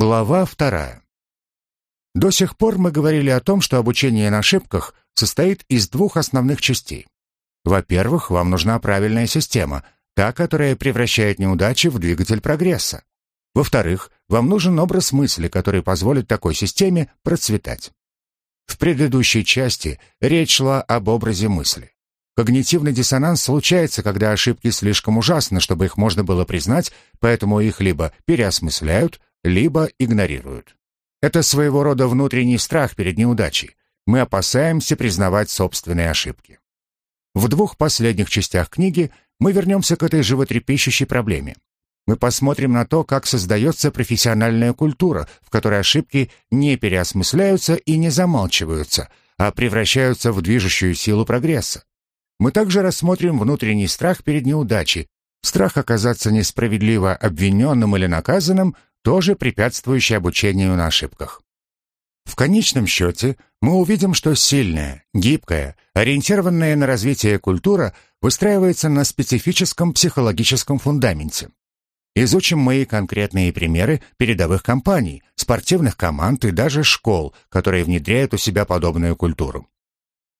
Глава вторая. До сих пор мы говорили о том, что обучение на ошибках состоит из двух основных частей. Во-первых, вам нужна правильная система, та, которая превращает неудачи в двигатель прогресса. Во-вторых, вам нужен образ мысли, который позволит такой системе процветать. В предыдущей части речь шла об образе мысли. Когнитивный диссонанс случается, когда ошибки слишком ужасны, чтобы их можно было признать, поэтому их либо переосмысляют, либо игнорируют. Это своего рода внутренний страх перед неудачей. Мы опасаемся признавать собственные ошибки. В двух последних частях книги мы вернемся к этой животрепещущей проблеме. Мы посмотрим на то, как создается профессиональная культура, в которой ошибки не переосмысляются и не замалчиваются, а превращаются в движущую силу прогресса. Мы также рассмотрим внутренний страх перед неудачей, страх оказаться несправедливо обвиненным или наказанным, тоже препятствующий обучению на ошибках. В конечном счете мы увидим, что сильная, гибкая, ориентированная на развитие культура выстраивается на специфическом психологическом фундаменте. Изучим мои конкретные примеры передовых компаний, спортивных команд и даже школ, которые внедряют у себя подобную культуру.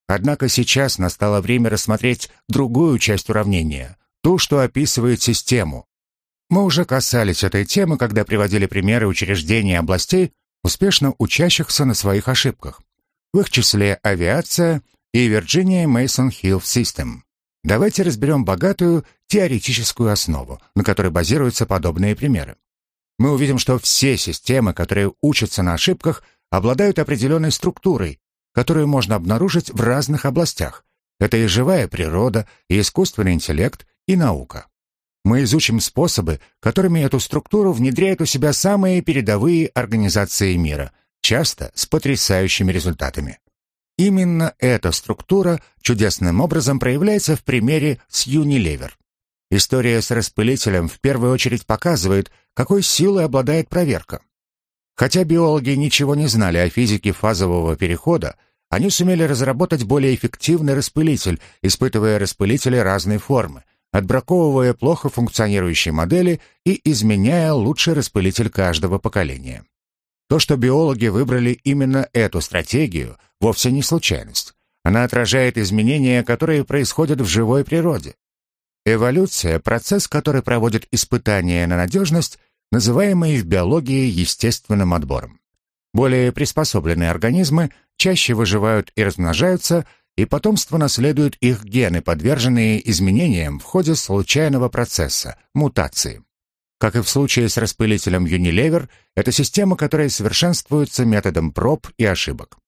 Однако сейчас настало время рассмотреть другую часть уравнения, ту, что описывает систему, мы уже касались этой темы, когда приводили примеры учреждений и областей, успешно учащихся на своих ошибках. В их числе авиация и Virginia Mason Hill System. Давайте разберем богатую теоретическую основу, на которой базируются подобные примеры. Мы увидим, что все системы, которые учатся на ошибках, обладают определенной структурой, которую можно обнаружить в разных областях. Это и живая природа, и искусственный интеллект, и наука мы изучим способы, которыми эту структуру внедряют у себя самые передовые организации мира, часто с потрясающими результатами. Именно эта структура чудесным образом проявляется в примере с Unilever. История с распылителем в первую очередь показывает, какой силой обладает проверка. Хотя биологи ничего не знали о физике фазового перехода, они сумели разработать более эффективный распылитель, испытывая распылители разной формы – отбраковывая плохо функционирующие модели и изменяя лучший распылитель каждого поколения. То, что биологи выбрали именно эту стратегию, вовсе не случайность. Она отражает изменения, которые происходят в живой природе. Эволюция – процесс, который проводит испытания на надежность, называемый в биологии естественным отбором. Более приспособленные организмы чаще выживают и размножаются, и потомство наследует их гены, подверженные изменениям в ходе случайного процесса – мутации. Как и в случае с распылителем Unilever, это система, которая совершенствуется методом проб и ошибок.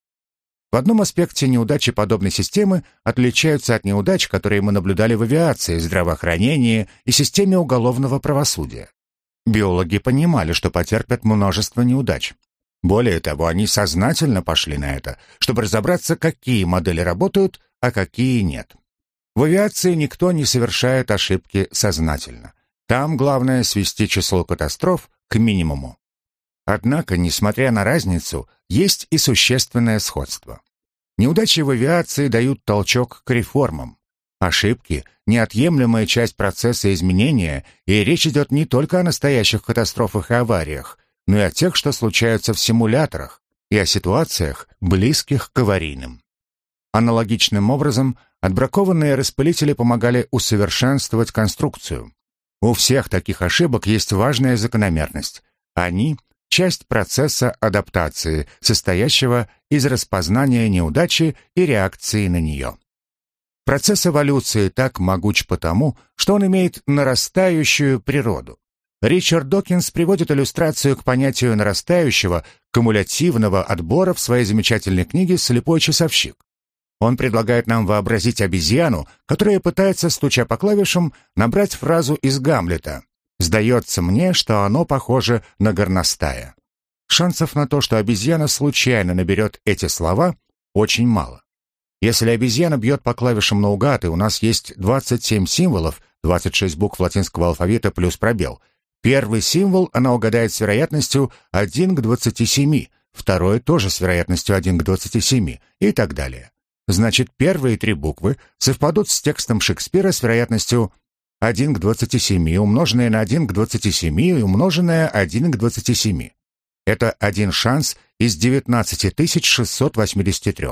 В одном аспекте неудачи подобной системы отличаются от неудач, которые мы наблюдали в авиации, здравоохранении и системе уголовного правосудия. Биологи понимали, что потерпят множество неудач. Более того, они сознательно пошли на это, чтобы разобраться, какие модели работают, а какие нет. В авиации никто не совершает ошибки сознательно. Там главное свести число катастроф к минимуму. Однако, несмотря на разницу, есть и существенное сходство. Неудачи в авиации дают толчок к реформам. Ошибки – неотъемлемая часть процесса изменения, и речь идет не только о настоящих катастрофах и авариях, но и о тех, что случаются в симуляторах, и о ситуациях, близких к аварийным. Аналогичным образом, отбракованные распылители помогали усовершенствовать конструкцию. У всех таких ошибок есть важная закономерность. Они — часть процесса адаптации, состоящего из распознания неудачи и реакции на нее. Процесс эволюции так могуч потому, что он имеет нарастающую природу. Ричард Докинс приводит иллюстрацию к понятию нарастающего, кумулятивного отбора в своей замечательной книге «Слепой часовщик». Он предлагает нам вообразить обезьяну, которая пытается, стуча по клавишам, набрать фразу из Гамлета «Сдается мне, что оно похоже на горностая». Шансов на то, что обезьяна случайно наберет эти слова, очень мало. Если обезьяна бьет по клавишам наугад, и у нас есть 27 символов, 26 букв латинского алфавита плюс пробел, Первый символ она угадает с вероятностью 1 к 27, второй тоже с вероятностью 1 к 27 и так далее. Значит, первые три буквы совпадут с текстом Шекспира с вероятностью 1 к 27, умноженное на 1 к 27 и умноженное 1 к 27. Это один шанс из 19 683.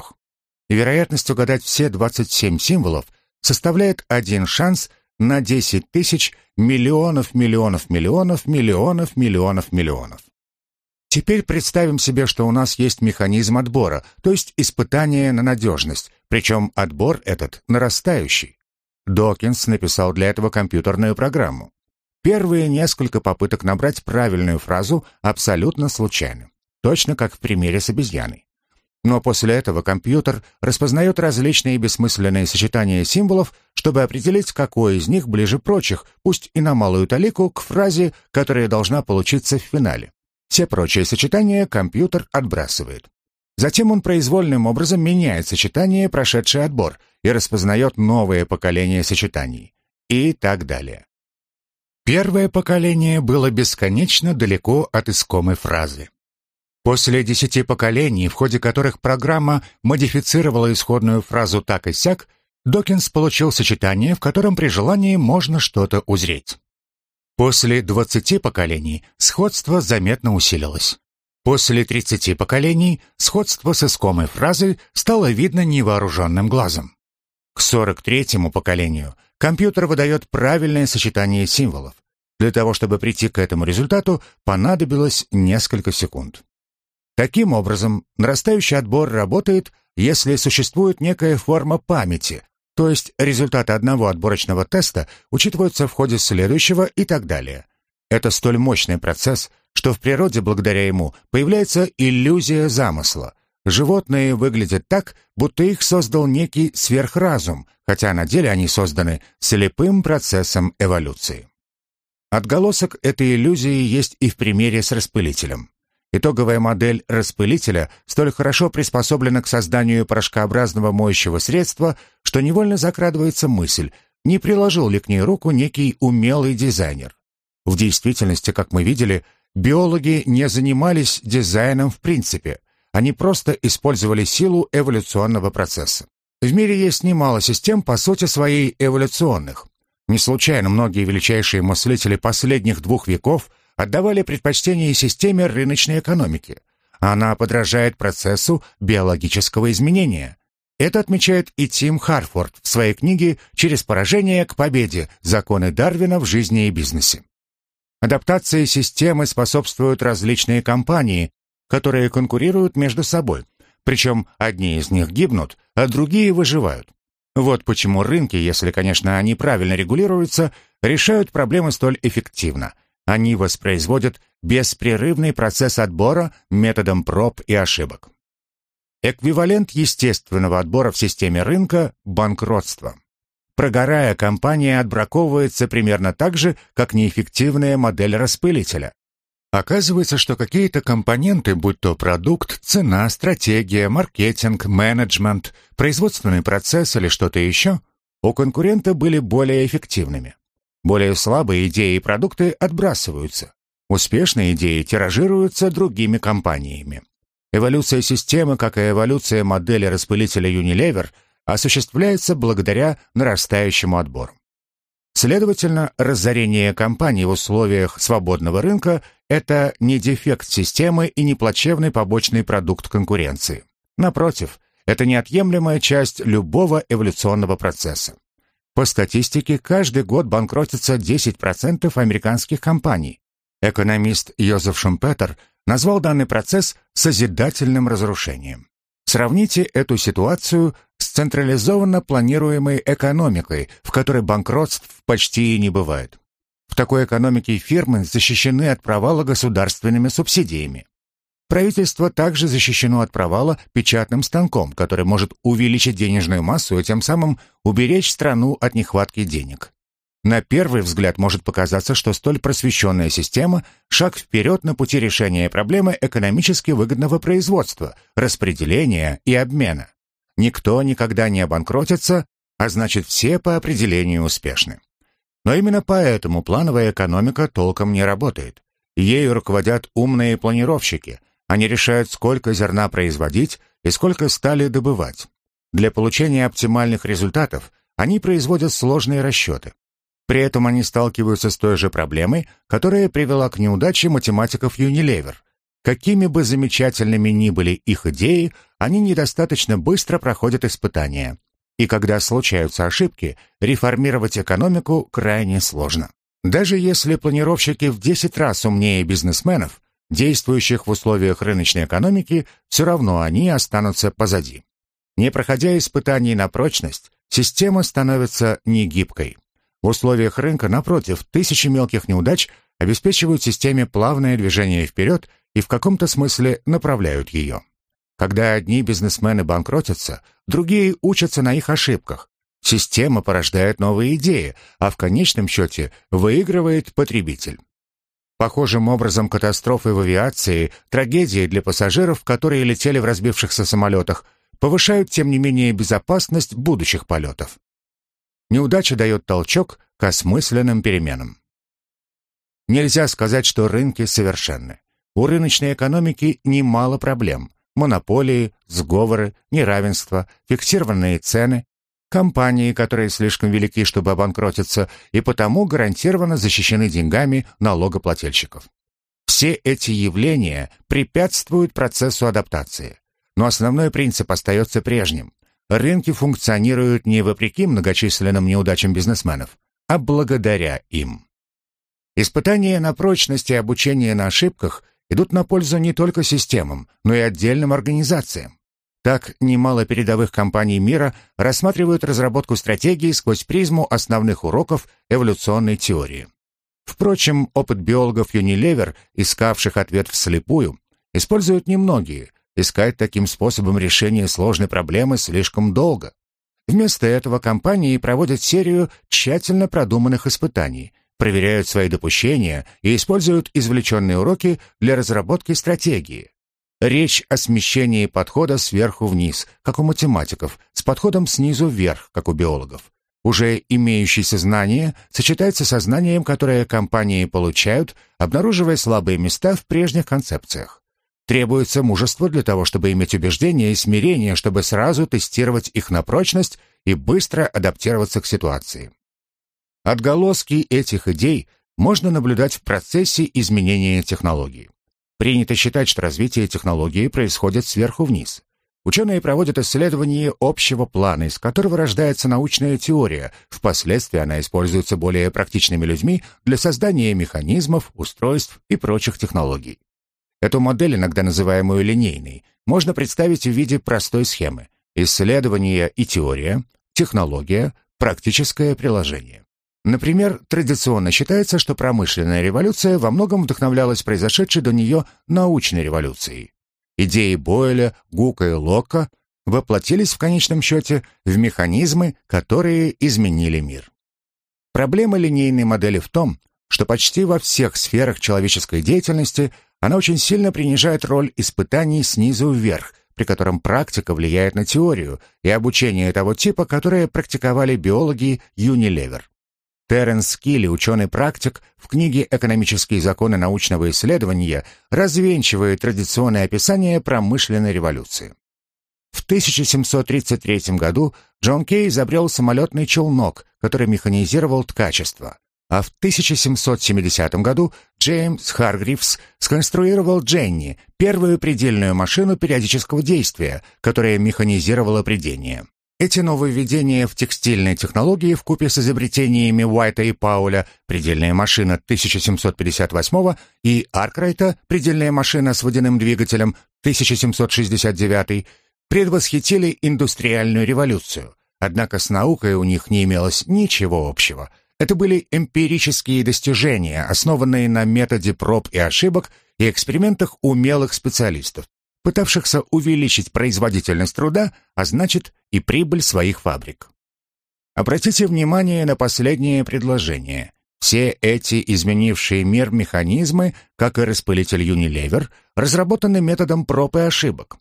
И вероятность угадать все 27 символов составляет один шанс на 10 тысяч миллионов миллионов миллионов миллионов миллионов миллионов. Теперь представим себе, что у нас есть механизм отбора, то есть испытание на надежность, причем отбор этот нарастающий. Докинс написал для этого компьютерную программу. Первые несколько попыток набрать правильную фразу абсолютно случайны, точно как в примере с обезьяной. Но после этого компьютер распознает различные бессмысленные сочетания символов, чтобы определить, какой из них ближе прочих, пусть и на малую талику, к фразе, которая должна получиться в финале. Все прочие сочетания компьютер отбрасывает. Затем он произвольным образом меняет сочетание, прошедшее отбор, и распознает новое поколение сочетаний. И так далее. Первое поколение было бесконечно далеко от искомой фразы. После десяти поколений, в ходе которых программа модифицировала исходную фразу так и сяк, Докинс получил сочетание, в котором при желании можно что-то узреть. После 20 поколений сходство заметно усилилось. После 30 поколений сходство с искомой фразой стало видно невооруженным глазом. К 43-му поколению компьютер выдает правильное сочетание символов. Для того, чтобы прийти к этому результату, понадобилось несколько секунд. Таким образом, нарастающий отбор работает, если существует некая форма памяти, то есть результаты одного отборочного теста учитываются в ходе следующего и так далее. Это столь мощный процесс, что в природе благодаря ему появляется иллюзия замысла. Животные выглядят так, будто их создал некий сверхразум, хотя на деле они созданы слепым процессом эволюции. Отголосок этой иллюзии есть и в примере с распылителем. Итоговая модель распылителя столь хорошо приспособлена к созданию порошкообразного моющего средства, что невольно закрадывается мысль, не приложил ли к ней руку некий умелый дизайнер. В действительности, как мы видели, биологи не занимались дизайном в принципе, они просто использовали силу эволюционного процесса. В мире есть немало систем по сути своей эволюционных. Не случайно многие величайшие мыслители последних двух веков отдавали предпочтение системе рыночной экономики. Она подражает процессу биологического изменения. Это отмечает и Тим Харфорд в своей книге «Через поражение к победе. Законы Дарвина в жизни и бизнесе». Адаптации системы способствуют различные компании, которые конкурируют между собой. Причем одни из них гибнут, а другие выживают. Вот почему рынки, если, конечно, они правильно регулируются, решают проблемы столь эффективно – они воспроизводят беспрерывный процесс отбора методом проб и ошибок. Эквивалент естественного отбора в системе рынка – банкротство. Прогорая, компания отбраковывается примерно так же, как неэффективная модель распылителя. Оказывается, что какие-то компоненты, будь то продукт, цена, стратегия, маркетинг, менеджмент, производственный процесс или что-то еще, у конкурента были более эффективными. Более слабые идеи и продукты отбрасываются. Успешные идеи тиражируются другими компаниями. Эволюция системы, как и эволюция модели распылителя Unilever, осуществляется благодаря нарастающему отбору. Следовательно, разорение компании в условиях свободного рынка – это не дефект системы и не плачевный побочный продукт конкуренции. Напротив, это неотъемлемая часть любого эволюционного процесса. По статистике, каждый год банкротится 10% американских компаний. Экономист Йозеф Шумпетер назвал данный процесс созидательным разрушением. Сравните эту ситуацию с централизованно планируемой экономикой, в которой банкротств почти и не бывает. В такой экономике фирмы защищены от провала государственными субсидиями. Правительство также защищено от провала печатным станком, который может увеличить денежную массу и тем самым уберечь страну от нехватки денег. На первый взгляд может показаться, что столь просвещенная система – шаг вперед на пути решения проблемы экономически выгодного производства, распределения и обмена. Никто никогда не обанкротится, а значит все по определению успешны. Но именно поэтому плановая экономика толком не работает. Ею руководят умные планировщики – они решают, сколько зерна производить и сколько стали добывать. Для получения оптимальных результатов они производят сложные расчеты. При этом они сталкиваются с той же проблемой, которая привела к неудаче математиков Unilever. Какими бы замечательными ни были их идеи, они недостаточно быстро проходят испытания. И когда случаются ошибки, реформировать экономику крайне сложно. Даже если планировщики в 10 раз умнее бизнесменов, действующих в условиях рыночной экономики, все равно они останутся позади. Не проходя испытаний на прочность, система становится негибкой. В условиях рынка, напротив, тысячи мелких неудач обеспечивают системе плавное движение вперед и в каком-то смысле направляют ее. Когда одни бизнесмены банкротятся, другие учатся на их ошибках. Система порождает новые идеи, а в конечном счете выигрывает потребитель. Похожим образом катастрофы в авиации, трагедии для пассажиров, которые летели в разбившихся самолетах, повышают, тем не менее, безопасность будущих полетов. Неудача дает толчок к осмысленным переменам. Нельзя сказать, что рынки совершенны. У рыночной экономики немало проблем. Монополии, сговоры, неравенство, фиксированные цены, компании, которые слишком велики, чтобы обанкротиться, и потому гарантированно защищены деньгами налогоплательщиков. Все эти явления препятствуют процессу адаптации. Но основной принцип остается прежним. Рынки функционируют не вопреки многочисленным неудачам бизнесменов, а благодаря им. Испытания на прочность и обучение на ошибках идут на пользу не только системам, но и отдельным организациям. Так, немало передовых компаний мира рассматривают разработку стратегии сквозь призму основных уроков эволюционной теории. Впрочем, опыт биологов Unilever, искавших ответ вслепую, используют немногие, Искать таким способом решение сложной проблемы слишком долго. Вместо этого компании проводят серию тщательно продуманных испытаний, проверяют свои допущения и используют извлеченные уроки для разработки стратегии. Речь о смещении подхода сверху вниз, как у математиков, с подходом снизу вверх, как у биологов. Уже имеющееся знание сочетается со знанием, которое компании получают, обнаруживая слабые места в прежних концепциях. Требуется мужество для того, чтобы иметь убеждения и смирение, чтобы сразу тестировать их на прочность и быстро адаптироваться к ситуации. Отголоски этих идей можно наблюдать в процессе изменения технологий. Принято считать, что развитие технологии происходит сверху вниз. Ученые проводят исследования общего плана, из которого рождается научная теория. Впоследствии она используется более практичными людьми для создания механизмов, устройств и прочих технологий. Эту модель, иногда называемую линейной, можно представить в виде простой схемы. Исследование и теория, технология, практическое приложение. Например, традиционно считается, что промышленная революция во многом вдохновлялась произошедшей до нее научной революцией. Идеи Бойля, Гука и Лока воплотились в конечном счете в механизмы, которые изменили мир. Проблема линейной модели в том, что почти во всех сферах человеческой деятельности она очень сильно принижает роль испытаний снизу вверх, при котором практика влияет на теорию и обучение того типа, которое практиковали биологи Юнилевер. Теренс Килли, ученый-практик, в книге «Экономические законы научного исследования» развенчивает традиционное описание промышленной революции. В 1733 году Джон Кей изобрел самолетный челнок, который механизировал ткачество а в 1770 году Джеймс Харгривс сконструировал Дженни, первую предельную машину периодического действия, которая механизировала предение. Эти нововведения в текстильной технологии вкупе с изобретениями Уайта и Пауля «Предельная машина» 1758 и Аркрайта «Предельная машина с водяным двигателем» 1769 предвосхитили индустриальную революцию. Однако с наукой у них не имелось ничего общего – это были эмпирические достижения, основанные на методе проб и ошибок и экспериментах умелых специалистов, пытавшихся увеличить производительность труда, а значит и прибыль своих фабрик. Обратите внимание на последнее предложение. Все эти изменившие мир механизмы, как и распылитель Unilever, разработаны методом проб и ошибок.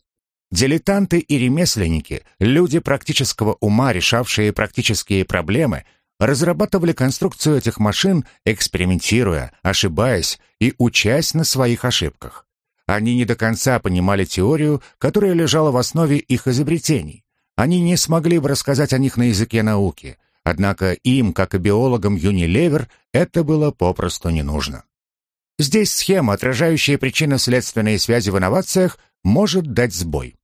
Дилетанты и ремесленники, люди практического ума, решавшие практические проблемы – разрабатывали конструкцию этих машин, экспериментируя, ошибаясь и учась на своих ошибках. Они не до конца понимали теорию, которая лежала в основе их изобретений. Они не смогли бы рассказать о них на языке науки, однако им, как и биологам Юнилевер, это было попросту не нужно. Здесь схема, отражающая причинно-следственные связи в инновациях, может дать сбой.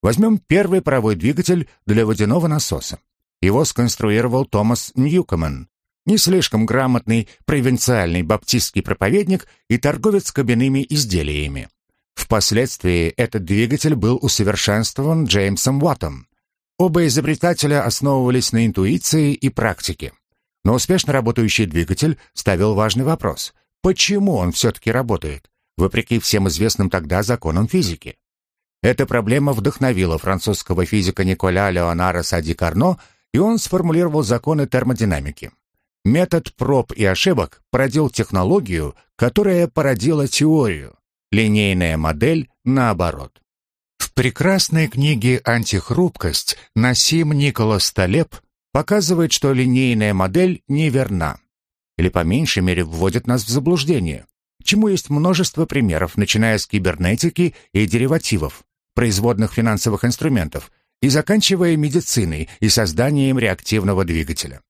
Возьмем первый паровой двигатель для водяного насоса. Его сконструировал Томас Ньюкомен, не слишком грамотный провинциальный баптистский проповедник и торговец кабинными изделиями. Впоследствии этот двигатель был усовершенствован Джеймсом Уаттом. Оба изобретателя основывались на интуиции и практике. Но успешно работающий двигатель ставил важный вопрос. Почему он все-таки работает, вопреки всем известным тогда законам физики? Эта проблема вдохновила французского физика Николя Леонара Сади Карно, и он сформулировал законы термодинамики. Метод проб и ошибок породил технологию, которая породила теорию. Линейная модель наоборот. В прекрасной книге «Антихрупкость» Насим Николас Талеб показывает, что линейная модель неверна. Или по меньшей мере вводит нас в заблуждение. Чему есть множество примеров, начиная с кибернетики и деривативов, производных финансовых инструментов, и заканчивая медициной и созданием реактивного двигателя.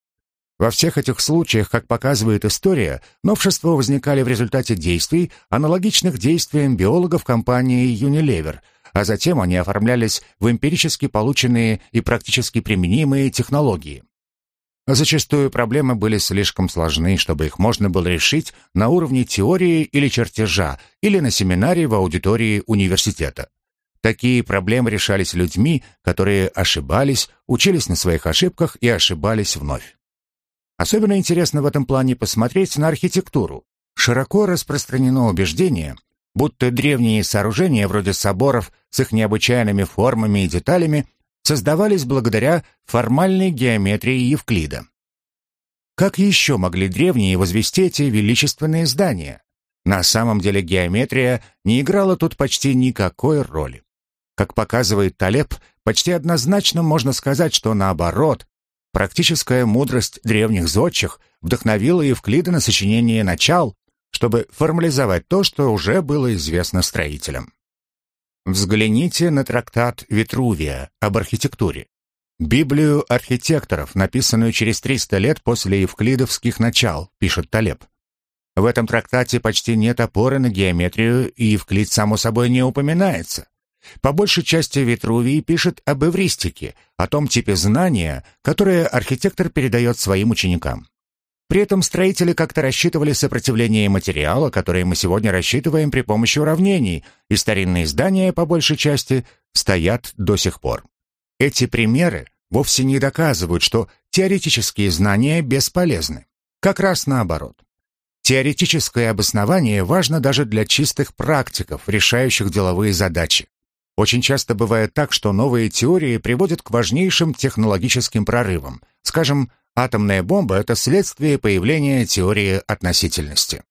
Во всех этих случаях, как показывает история, новшества возникали в результате действий, аналогичных действиям биологов компании Unilever, а затем они оформлялись в эмпирически полученные и практически применимые технологии. Зачастую проблемы были слишком сложны, чтобы их можно было решить на уровне теории или чертежа, или на семинаре в аудитории университета. Такие проблемы решались людьми, которые ошибались, учились на своих ошибках и ошибались вновь. Особенно интересно в этом плане посмотреть на архитектуру. Широко распространено убеждение, будто древние сооружения вроде соборов с их необычайными формами и деталями создавались благодаря формальной геометрии Евклида. Как еще могли древние возвести эти величественные здания? На самом деле геометрия не играла тут почти никакой роли. Как показывает Талеб, почти однозначно можно сказать, что наоборот, Практическая мудрость древних зодчих вдохновила Евклида на сочинение начал, чтобы формализовать то, что уже было известно строителям. Взгляните на трактат Витрувия об архитектуре. Библию архитекторов, написанную через 300 лет после евклидовских начал, пишет Талеб. В этом трактате почти нет опоры на геометрию, и Евклид, само собой, не упоминается. По большей части Витрувий пишет об эвристике, о том типе знания, которое архитектор передает своим ученикам. При этом строители как-то рассчитывали сопротивление материала, которое мы сегодня рассчитываем при помощи уравнений, и старинные здания, по большей части, стоят до сих пор. Эти примеры вовсе не доказывают, что теоретические знания бесполезны. Как раз наоборот. Теоретическое обоснование важно даже для чистых практиков, решающих деловые задачи. Очень часто бывает так, что новые теории приводят к важнейшим технологическим прорывам. Скажем, атомная бомба — это следствие появления теории относительности.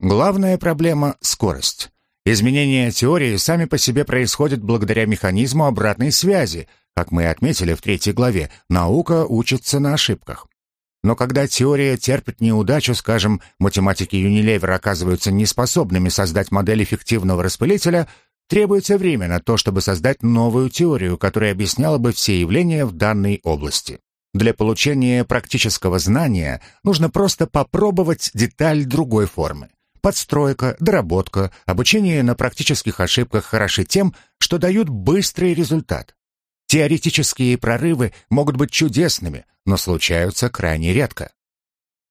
Главная проблема — скорость. Изменения теории сами по себе происходят благодаря механизму обратной связи. Как мы отметили в третьей главе, наука учится на ошибках. Но когда теория терпит неудачу, скажем, математики Unilever оказываются неспособными создать модель эффективного распылителя, Требуется время на то, чтобы создать новую теорию, которая объясняла бы все явления в данной области. Для получения практического знания нужно просто попробовать деталь другой формы. Подстройка, доработка, обучение на практических ошибках хороши тем, что дают быстрый результат. Теоретические прорывы могут быть чудесными, но случаются крайне редко.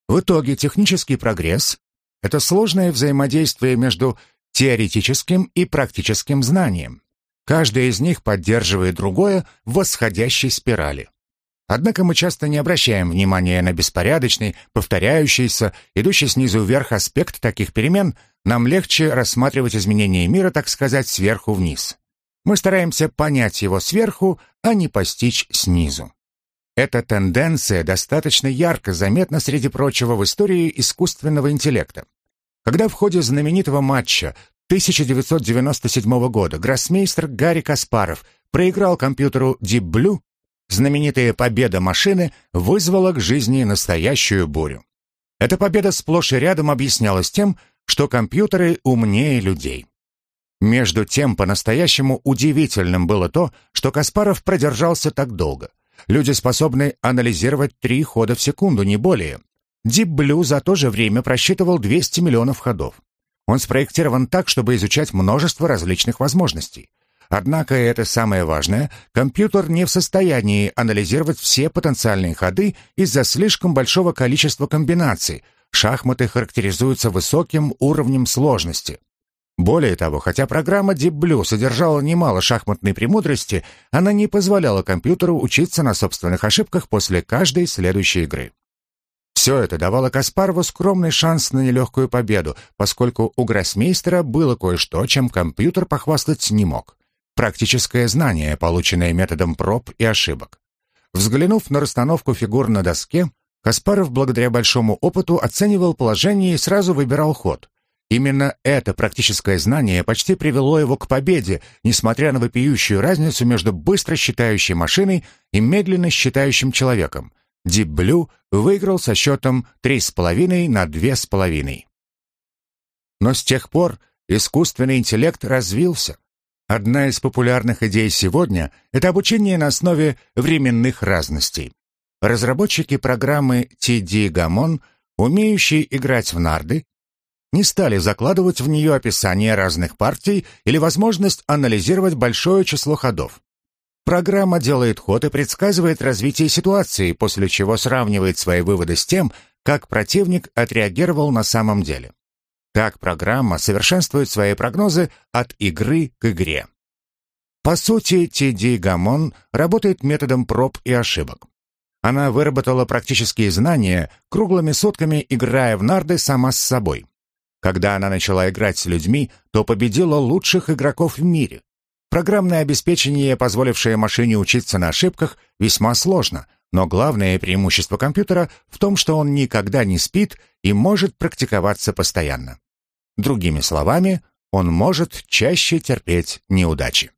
В итоге технический прогресс — это сложное взаимодействие между теоретическим и практическим знанием. Каждое из них поддерживает другое в восходящей спирали. Однако мы часто не обращаем внимания на беспорядочный, повторяющийся, идущий снизу вверх аспект таких перемен, нам легче рассматривать изменения мира, так сказать, сверху вниз. Мы стараемся понять его сверху, а не постичь снизу. Эта тенденция достаточно ярко заметна, среди прочего, в истории искусственного интеллекта. Когда в ходе знаменитого матча 1997 года гроссмейстер Гарри Каспаров проиграл компьютеру Deep Blue, знаменитая победа машины вызвала к жизни настоящую бурю. Эта победа сплошь и рядом объяснялась тем, что компьютеры умнее людей. Между тем, по-настоящему удивительным было то, что Каспаров продержался так долго. Люди способны анализировать три хода в секунду, не более. Deep Blue за то же время просчитывал 200 миллионов ходов. Он спроектирован так, чтобы изучать множество различных возможностей. Однако, и это самое важное, компьютер не в состоянии анализировать все потенциальные ходы из-за слишком большого количества комбинаций. Шахматы характеризуются высоким уровнем сложности. Более того, хотя программа Deep Blue содержала немало шахматной премудрости, она не позволяла компьютеру учиться на собственных ошибках после каждой следующей игры. Все это давало Каспарову скромный шанс на нелегкую победу, поскольку у гроссмейстера было кое-что, чем компьютер похвастать не мог. Практическое знание, полученное методом проб и ошибок. Взглянув на расстановку фигур на доске, Каспаров благодаря большому опыту оценивал положение и сразу выбирал ход. Именно это практическое знание почти привело его к победе, несмотря на вопиющую разницу между быстро считающей машиной и медленно считающим человеком. Deep Blue выиграл со счетом 3,5 на 2,5. Но с тех пор искусственный интеллект развился. Одна из популярных идей сегодня – это обучение на основе временных разностей. Разработчики программы TD Gamon, умеющие играть в нарды, не стали закладывать в нее описание разных партий или возможность анализировать большое число ходов. Программа делает ход и предсказывает развитие ситуации, после чего сравнивает свои выводы с тем, как противник отреагировал на самом деле. Так программа совершенствует свои прогнозы от игры к игре. По сути, TD Гамон работает методом проб и ошибок. Она выработала практические знания, круглыми сутками играя в нарды сама с собой. Когда она начала играть с людьми, то победила лучших игроков в мире. Программное обеспечение, позволившее машине учиться на ошибках, весьма сложно, но главное преимущество компьютера в том, что он никогда не спит и может практиковаться постоянно. Другими словами, он может чаще терпеть неудачи.